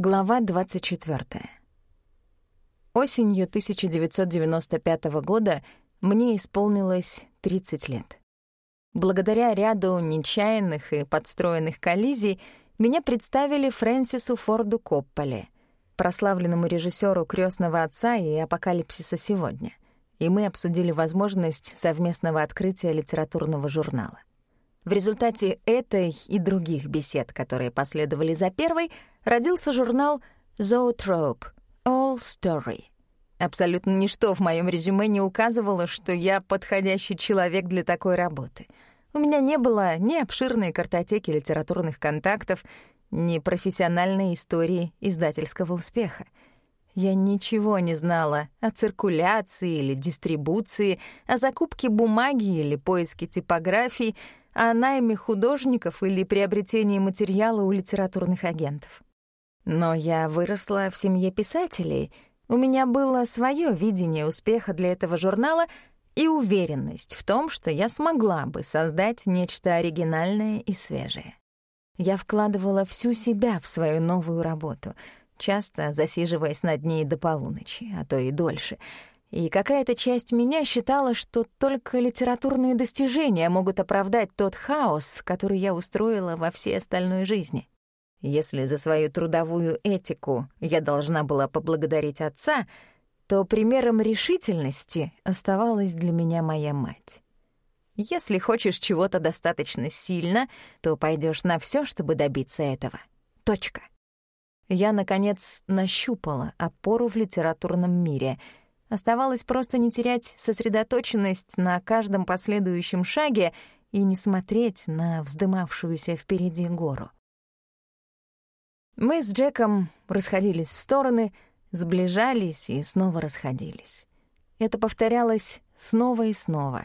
Глава 24. Осенью 1995 года мне исполнилось 30 лет. Благодаря ряду нечаянных и подстроенных коллизий меня представили Фрэнсису Форду Копполе, прославленному режиссеру «Крестного отца» и «Апокалипсиса сегодня», и мы обсудили возможность совместного открытия литературного журнала. В результате этой и других бесед, которые последовали за первой, родился журнал «Zootrope» — «All Story». Абсолютно ничто в моем резюме не указывало, что я подходящий человек для такой работы. У меня не было ни обширной картотеки литературных контактов, ни профессиональной истории издательского успеха. Я ничего не знала о циркуляции или дистрибуции, о закупке бумаги или поиске типографий, о найме художников или приобретении материала у литературных агентов. Но я выросла в семье писателей, у меня было свое видение успеха для этого журнала и уверенность в том, что я смогла бы создать нечто оригинальное и свежее. Я вкладывала всю себя в свою новую работу, часто засиживаясь над ней до полуночи, а то и дольше. И какая-то часть меня считала, что только литературные достижения могут оправдать тот хаос, который я устроила во всей остальной жизни. Если за свою трудовую этику я должна была поблагодарить отца, то примером решительности оставалась для меня моя мать. Если хочешь чего-то достаточно сильно, то пойдешь на все, чтобы добиться этого. Точка. Я, наконец, нащупала опору в литературном мире. Оставалось просто не терять сосредоточенность на каждом последующем шаге и не смотреть на вздымавшуюся впереди гору. Мы с Джеком расходились в стороны, сближались и снова расходились. Это повторялось снова и снова,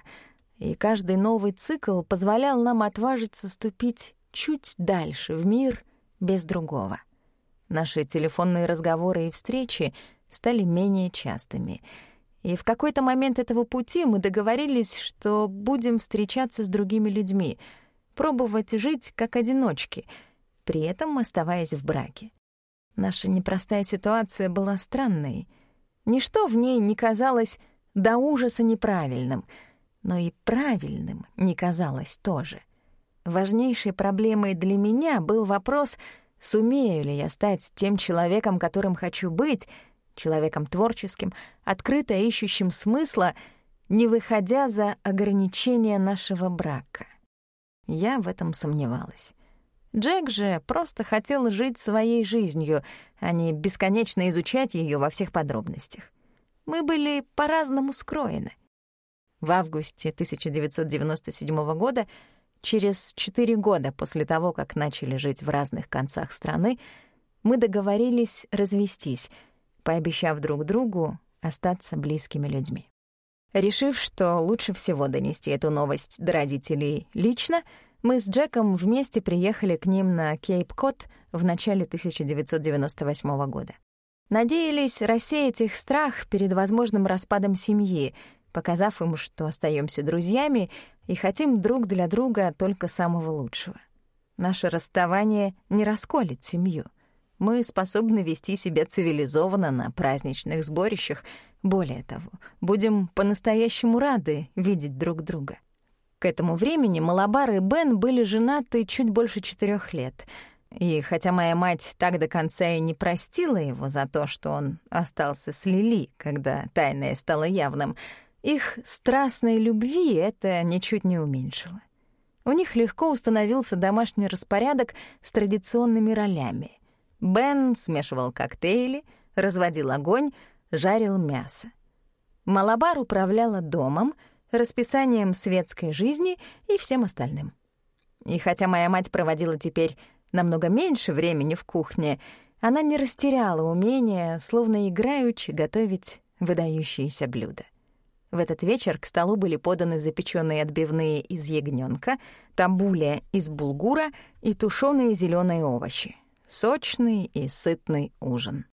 и каждый новый цикл позволял нам отважиться ступить чуть дальше в мир без другого. Наши телефонные разговоры и встречи стали менее частыми, и в какой-то момент этого пути мы договорились, что будем встречаться с другими людьми, пробовать жить как одиночки — при этом оставаясь в браке. Наша непростая ситуация была странной. Ничто в ней не казалось до ужаса неправильным, но и правильным не казалось тоже. Важнейшей проблемой для меня был вопрос, сумею ли я стать тем человеком, которым хочу быть, человеком творческим, открыто ищущим смысла, не выходя за ограничения нашего брака. Я в этом сомневалась. Джек же просто хотел жить своей жизнью, а не бесконечно изучать ее во всех подробностях. Мы были по-разному скроены. В августе 1997 года, через четыре года после того, как начали жить в разных концах страны, мы договорились развестись, пообещав друг другу остаться близкими людьми. Решив, что лучше всего донести эту новость до родителей лично — мы с Джеком вместе приехали к ним на Кейп-Кот в начале 1998 года. Надеялись рассеять их страх перед возможным распадом семьи, показав им, что остаемся друзьями и хотим друг для друга только самого лучшего. Наше расставание не расколет семью. Мы способны вести себя цивилизованно на праздничных сборищах. Более того, будем по-настоящему рады видеть друг друга. К этому времени Малабар и Бен были женаты чуть больше четырех лет. И хотя моя мать так до конца и не простила его за то, что он остался с Лили, когда тайное стало явным, их страстной любви это ничуть не уменьшило. У них легко установился домашний распорядок с традиционными ролями. Бен смешивал коктейли, разводил огонь, жарил мясо. Малабар управляла домом — расписанием светской жизни и всем остальным. И хотя моя мать проводила теперь намного меньше времени в кухне, она не растеряла умения, словно играючи, готовить выдающиеся блюда. В этот вечер к столу были поданы запеченные отбивные из ягненка, табуля из булгура и тушеные зеленые овощи. Сочный и сытный ужин.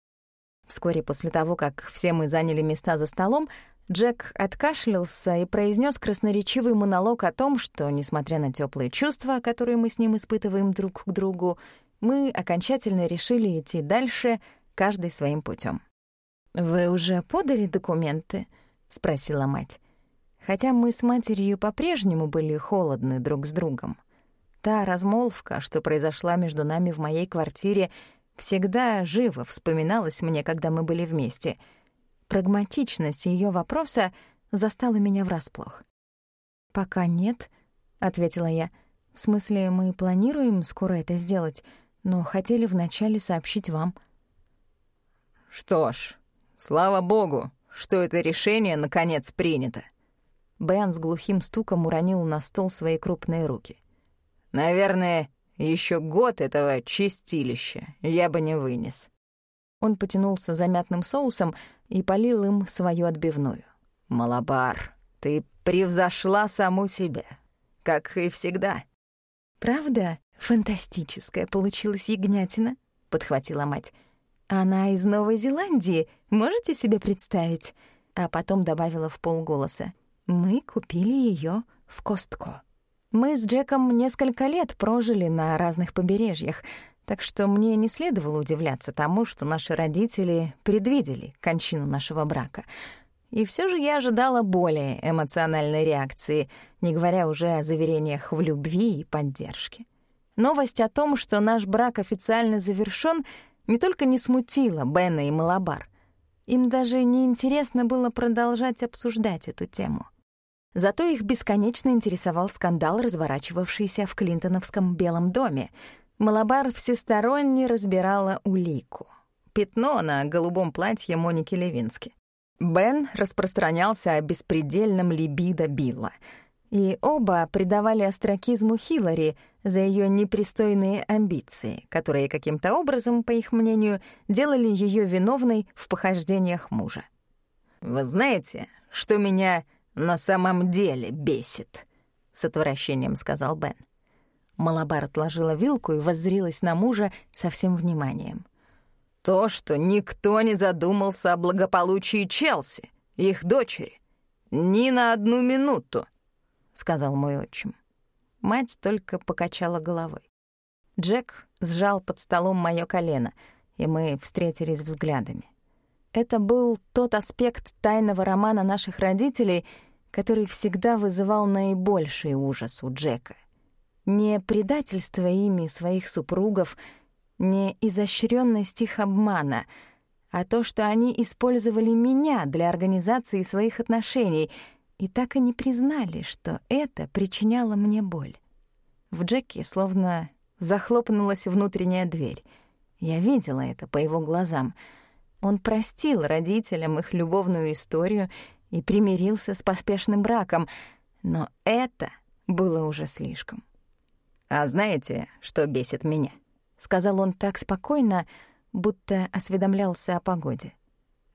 Вскоре после того, как все мы заняли места за столом, Джек откашлялся и произнес красноречивый монолог о том, что, несмотря на теплые чувства, которые мы с ним испытываем друг к другу, мы окончательно решили идти дальше, каждый своим путем. «Вы уже подали документы?» — спросила мать. Хотя мы с матерью по-прежнему были холодны друг с другом. Та размолвка, что произошла между нами в моей квартире, всегда живо вспоминалась мне, когда мы были вместе. Прагматичность ее вопроса застала меня врасплох. «Пока нет», — ответила я. «В смысле, мы планируем скоро это сделать, но хотели вначале сообщить вам». «Что ж, слава богу, что это решение наконец принято». Бен с глухим стуком уронил на стол свои крупные руки. «Наверное, еще год этого чистилища я бы не вынес». Он потянулся за мятным соусом и полил им свою отбивную. «Малабар, ты превзошла саму себя, как и всегда». «Правда? Фантастическая получилась ягнятина», — подхватила мать. «Она из Новой Зеландии, можете себе представить?» А потом добавила в полголоса. «Мы купили ее в Костко». Мы с Джеком несколько лет прожили на разных побережьях, так что мне не следовало удивляться тому, что наши родители предвидели кончину нашего брака — и все же я ожидала более эмоциональной реакции, не говоря уже о заверениях в любви и поддержке. Новость о том, что наш брак официально завершён, не только не смутила Бена и Малабар. Им даже не интересно было продолжать обсуждать эту тему. Зато их бесконечно интересовал скандал, разворачивавшийся в Клинтоновском Белом доме. Малабар всесторонне разбирала улику. Пятно на голубом платье Моники Левински. Бен распространялся о беспредельном либидо Билла, и оба придавали остракизму Хиллари за ее непристойные амбиции, которые каким-то образом, по их мнению, делали ее виновной в похождениях мужа. «Вы знаете, что меня на самом деле бесит?» — с отвращением сказал Бен. Малабар отложила вилку и воззрилась на мужа со всем вниманием. То, что никто не задумался о благополучии Челси, их дочери. Ни на одну минуту, — сказал мой отчим. Мать только покачала головой. Джек сжал под столом моё колено, и мы встретились взглядами. Это был тот аспект тайного романа наших родителей, который всегда вызывал наибольший ужас у Джека. Не предательство ими своих супругов — не изощренность их обмана, а то, что они использовали меня для организации своих отношений и так и не признали, что это причиняло мне боль. В Джеке словно захлопнулась внутренняя дверь. Я видела это по его глазам. Он простил родителям их любовную историю и примирился с поспешным браком, но это было уже слишком. «А знаете, что бесит меня?» — сказал он так спокойно, будто осведомлялся о погоде.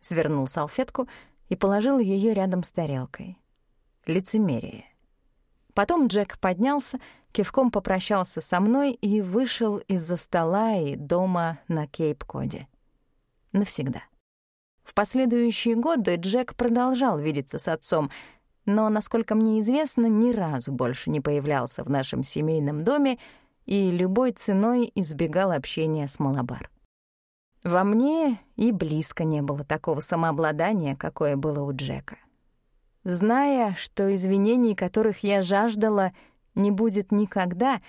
Свернул салфетку и положил ее рядом с тарелкой. Лицемерие. Потом Джек поднялся, кивком попрощался со мной и вышел из-за стола и дома на Кейп-Коде. Навсегда. В последующие годы Джек продолжал видеться с отцом, но, насколько мне известно, ни разу больше не появлялся в нашем семейном доме и любой ценой избегал общения с Малабар. Во мне и близко не было такого самообладания, какое было у Джека. Зная, что извинений, которых я жаждала, не будет никогда,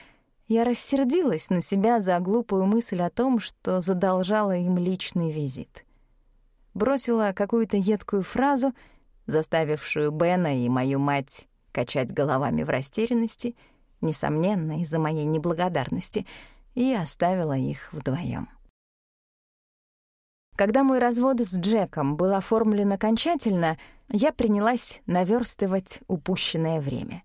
я рассердилась на себя за глупую мысль о том, что задолжала им личный визит. Бросила какую-то едкую фразу, заставившую Бена и мою мать качать головами в растерянности — несомненно, из-за моей неблагодарности, и оставила их вдвоем. Когда мой развод с Джеком был оформлен окончательно, я принялась наверстывать упущенное время.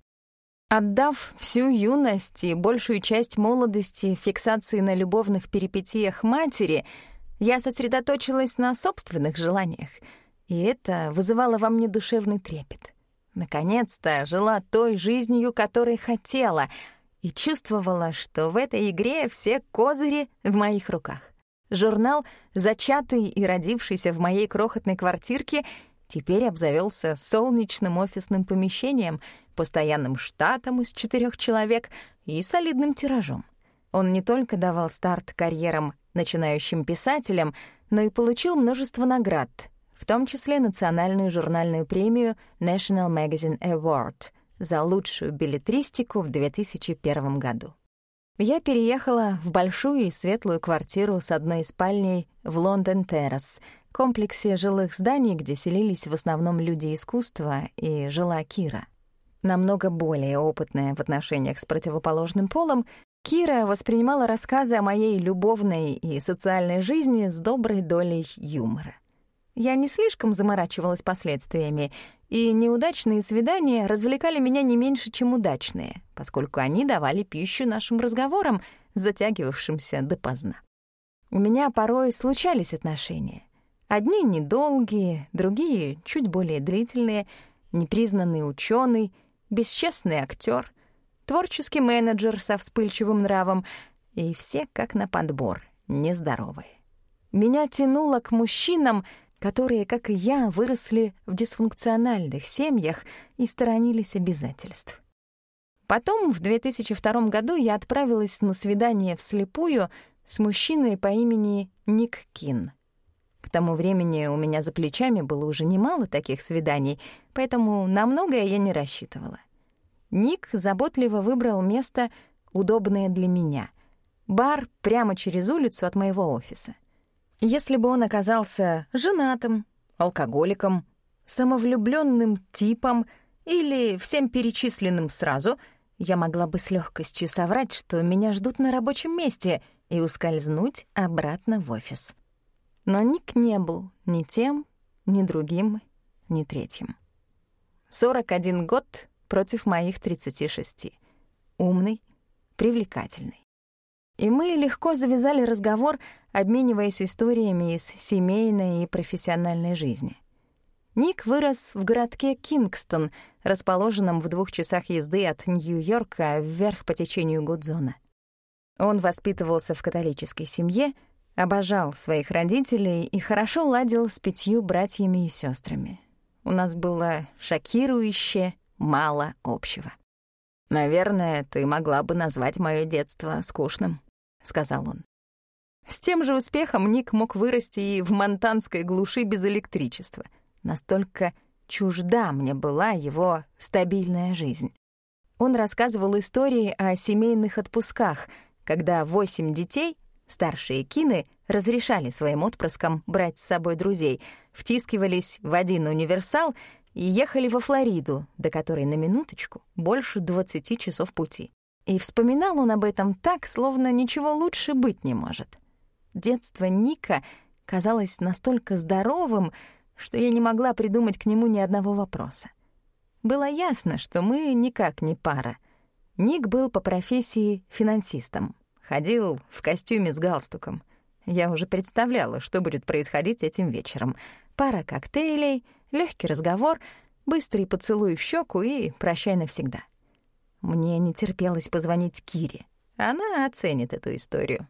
Отдав всю юность и большую часть молодости фиксации на любовных перипетиях матери, я сосредоточилась на собственных желаниях, и это вызывало во мне душевный трепет. Наконец-то жила той жизнью, которой хотела, и чувствовала, что в этой игре все козыри в моих руках. Журнал, зачатый и родившийся в моей крохотной квартирке, теперь обзавелся солнечным офисным помещением, постоянным штатом из четырех человек и солидным тиражом. Он не только давал старт карьерам начинающим писателям, но и получил множество наград, в том числе национальную журнальную премию National Magazine Award за лучшую билетристику в 2001 году. Я переехала в большую и светлую квартиру с одной спальней в Лондон Террас, комплексе жилых зданий, где селились в основном люди искусства, и жила Кира. Намного более опытная в отношениях с противоположным полом, Кира воспринимала рассказы о моей любовной и социальной жизни с доброй долей юмора. Я не слишком заморачивалась последствиями, и неудачные свидания развлекали меня не меньше, чем удачные, поскольку они давали пищу нашим разговорам, затягивавшимся допоздна. У меня порой случались отношения. Одни недолгие, другие чуть более длительные, непризнанный ученый, бесчестный актер, творческий менеджер со вспыльчивым нравом, и все как на подбор, нездоровые. Меня тянуло к мужчинам, которые, как и я, выросли в дисфункциональных семьях и сторонились обязательств. Потом, в 2002 году, я отправилась на свидание вслепую с мужчиной по имени Ник Кин. К тому времени у меня за плечами было уже немало таких свиданий, поэтому на многое я не рассчитывала. Ник заботливо выбрал место, удобное для меня — бар прямо через улицу от моего офиса. Если бы он оказался женатым, алкоголиком, самовлюбленным типом или всем перечисленным сразу, я могла бы с легкостью соврать, что меня ждут на рабочем месте и ускользнуть обратно в офис. Но Ник не был ни тем, ни другим, ни третьим. 41 год против моих 36. Умный, привлекательный. И мы легко завязали разговор, обмениваясь историями из семейной и профессиональной жизни. Ник вырос в городке Кингстон, расположенном в двух часах езды от Нью-Йорка вверх по течению Гудзона. Он воспитывался в католической семье, обожал своих родителей и хорошо ладил с пятью братьями и сестрами. У нас было шокирующе мало общего. «Наверное, ты могла бы назвать мое детство скучным», — сказал он. С тем же успехом Ник мог вырасти и в монтанской глуши без электричества. Настолько чужда мне была его стабильная жизнь. Он рассказывал истории о семейных отпусках, когда восемь детей, старшие кины, разрешали своим отпрыскам брать с собой друзей, втискивались в один универсал и ехали во Флориду, до которой на минуточку больше 20 часов пути. И вспоминал он об этом так, словно ничего лучше быть не может. Детство Ника казалось настолько здоровым, что я не могла придумать к нему ни одного вопроса. Было ясно, что мы никак не пара. Ник был по профессии финансистом, ходил в костюме с галстуком. Я уже представляла, что будет происходить этим вечером. Пара коктейлей, легкий разговор, быстрый поцелуй в щеку и прощай навсегда. Мне не терпелось позвонить Кире. Она оценит эту историю.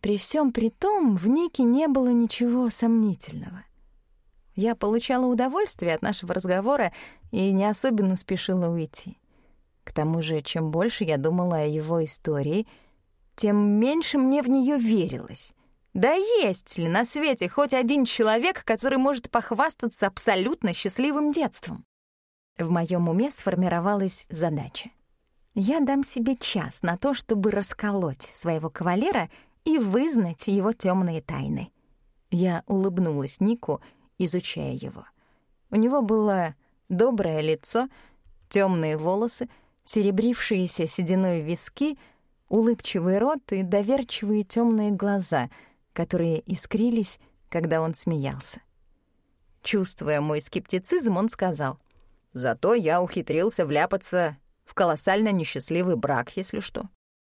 При всем при том, в Нике не было ничего сомнительного. Я получала удовольствие от нашего разговора и не особенно спешила уйти. К тому же, чем больше я думала о его истории, тем меньше мне в нее верилось. Да есть ли на свете хоть один человек, который может похвастаться абсолютно счастливым детством? В моем уме сформировалась задача. Я дам себе час на то, чтобы расколоть своего кавалера и вызнать его темные тайны. Я улыбнулась Нику, изучая его. У него было доброе лицо, темные волосы, серебрившиеся сединой виски, улыбчивый рот и доверчивые темные глаза, которые искрились, когда он смеялся. Чувствуя мой скептицизм, он сказал, «Зато я ухитрился вляпаться в колоссально несчастливый брак, если что.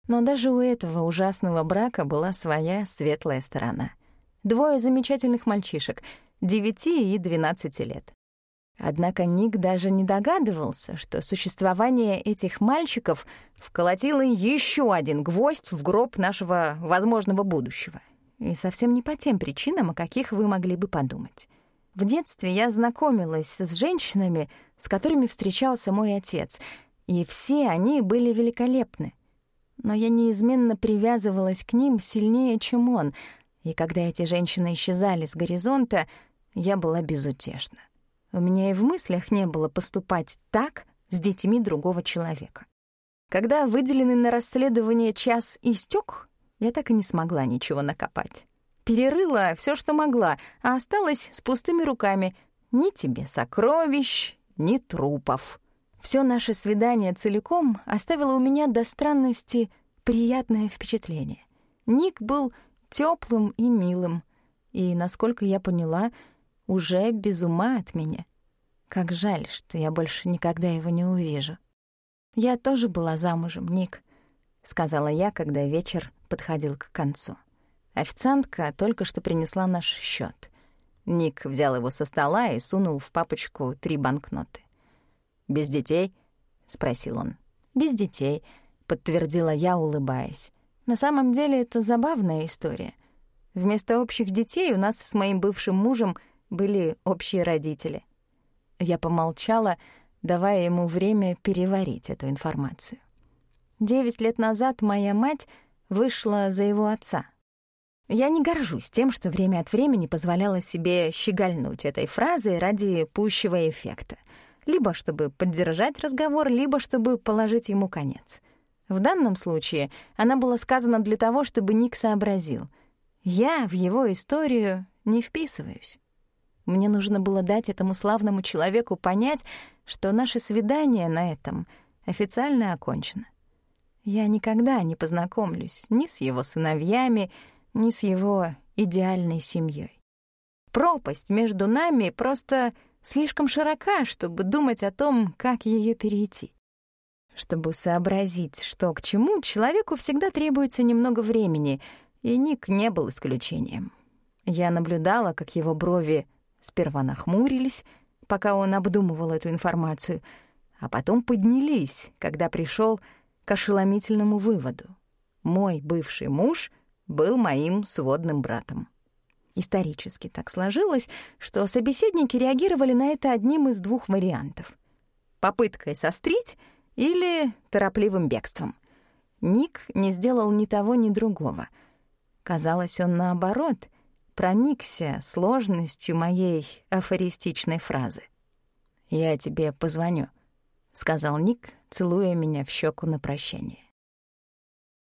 Но даже у этого ужасного брака была своя светлая сторона. Двое замечательных мальчишек, 9 и 12 лет. Однако Ник даже не догадывался, что существование этих мальчиков вколотило еще один гвоздь в гроб нашего возможного будущего. И совсем не по тем причинам, о каких вы могли бы подумать. В детстве я знакомилась с женщинами, с которыми встречался мой отец, и все они были великолепны. Но я неизменно привязывалась к ним сильнее, чем он, и когда эти женщины исчезали с горизонта, я была безутешна. У меня и в мыслях не было поступать так с детьми другого человека. Когда выделенный на расследование час истек, я так и не смогла ничего накопать. Перерыла все, что могла, а осталась с пустыми руками. Ни тебе сокровищ, ни трупов. Все наше свидание целиком оставило у меня до странности приятное впечатление. Ник был теплым и милым, и, насколько я поняла, уже без ума от меня. Как жаль, что я больше никогда его не увижу. «Я тоже была замужем, Ник», — сказала я, когда вечер подходил к концу. Официантка только что принесла наш счет. Ник взял его со стола и сунул в папочку три банкноты. «Без детей?» — спросил он. «Без детей», — подтвердила я, улыбаясь. «На самом деле это забавная история. Вместо общих детей у нас с моим бывшим мужем были общие родители». Я помолчала, давая ему время переварить эту информацию. Девять лет назад моя мать вышла за его отца. Я не горжусь тем, что время от времени позволяла себе щегольнуть этой фразой ради пущего эффекта — либо чтобы поддержать разговор, либо чтобы положить ему конец. В данном случае она была сказана для того, чтобы Ник сообразил. Я в его историю не вписываюсь. Мне нужно было дать этому славному человеку понять, что наше свидание на этом официально окончено. Я никогда не познакомлюсь ни с его сыновьями, ни с его идеальной семьей. Пропасть между нами просто слишком широка, чтобы думать о том, как ее перейти. Чтобы сообразить, что к чему, человеку всегда требуется немного времени, и Ник не был исключением. Я наблюдала, как его брови сперва нахмурились, пока он обдумывал эту информацию, а потом поднялись, когда пришел к ошеломительному выводу. Мой бывший муж был моим сводным братом. Исторически так сложилось, что собеседники реагировали на это одним из двух вариантов. Попыткой сострить или торопливым бегством. Ник не сделал ни того, ни другого. Казалось, он наоборот проникся сложностью моей афористичной фразы. «Я тебе позвоню», — сказал Ник, целуя меня в щеку на прощание.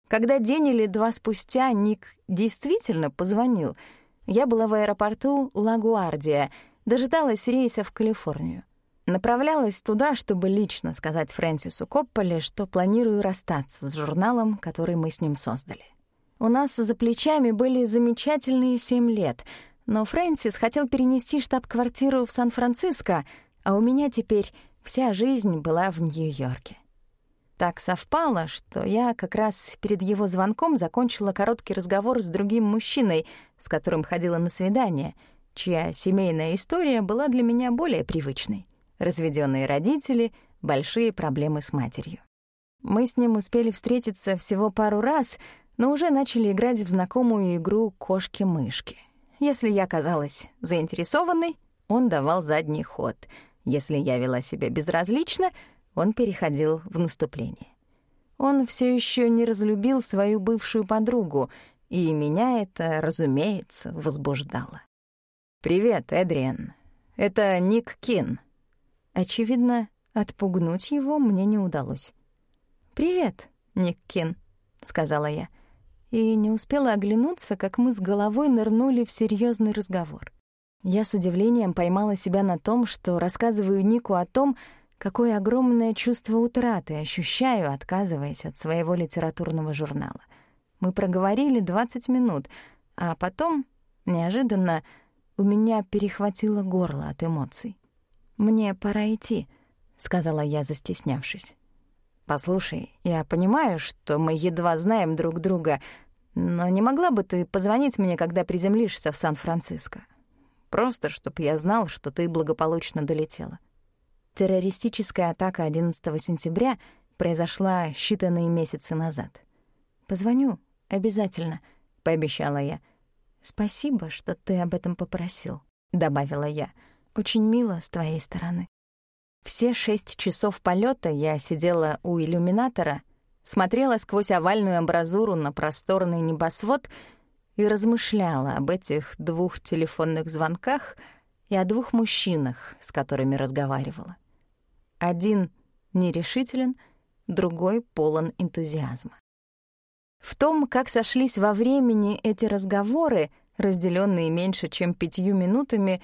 Когда день или два спустя Ник действительно позвонил — я была в аэропорту Лагуардия, дожидалась рейса в Калифорнию. Направлялась туда, чтобы лично сказать Фрэнсису Копполе, что планирую расстаться с журналом, который мы с ним создали. У нас за плечами были замечательные семь лет, но Фрэнсис хотел перенести штаб-квартиру в Сан-Франциско, а у меня теперь вся жизнь была в Нью-Йорке. Так совпало, что я как раз перед его звонком закончила короткий разговор с другим мужчиной, с которым ходила на свидание, чья семейная история была для меня более привычной. Разведенные родители, большие проблемы с матерью. Мы с ним успели встретиться всего пару раз, но уже начали играть в знакомую игру «кошки-мышки». Если я казалась заинтересованной, он давал задний ход. Если я вела себя безразлично — он переходил в наступление. Он все еще не разлюбил свою бывшую подругу, и меня это, разумеется, возбуждало. «Привет, Эдриан. Это Ник Кин». Очевидно, отпугнуть его мне не удалось. «Привет, Ник Кин», — сказала я, и не успела оглянуться, как мы с головой нырнули в серьезный разговор. Я с удивлением поймала себя на том, что рассказываю Нику о том, какое огромное чувство утраты ощущаю, отказываясь от своего литературного журнала. Мы проговорили 20 минут, а потом, неожиданно, у меня перехватило горло от эмоций. «Мне пора идти», — сказала я, застеснявшись. «Послушай, я понимаю, что мы едва знаем друг друга, но не могла бы ты позвонить мне, когда приземлишься в Сан-Франциско? Просто, чтобы я знал, что ты благополучно долетела». Террористическая атака 11 сентября произошла считанные месяцы назад. «Позвоню, обязательно», — пообещала я. «Спасибо, что ты об этом попросил», — добавила я. «Очень мило с твоей стороны». Все шесть часов полета я сидела у иллюминатора, смотрела сквозь овальную амбразуру на просторный небосвод и размышляла об этих двух телефонных звонках и о двух мужчинах, с которыми разговаривала. Один нерешителен, другой полон энтузиазма. В том, как сошлись во времени эти разговоры, разделенные меньше, чем пятью минутами,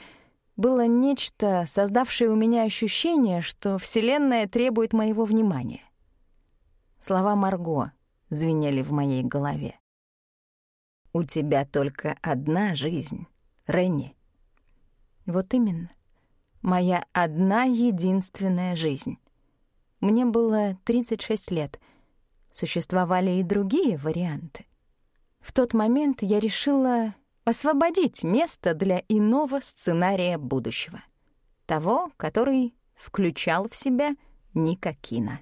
было нечто, создавшее у меня ощущение, что Вселенная требует моего внимания. Слова Марго звенели в моей голове. «У тебя только одна жизнь, Ренни». Вот именно. Моя одна единственная жизнь. Мне было 36 лет. Существовали и другие варианты. В тот момент я решила освободить место для иного сценария будущего. Того, который включал в себя Никакина.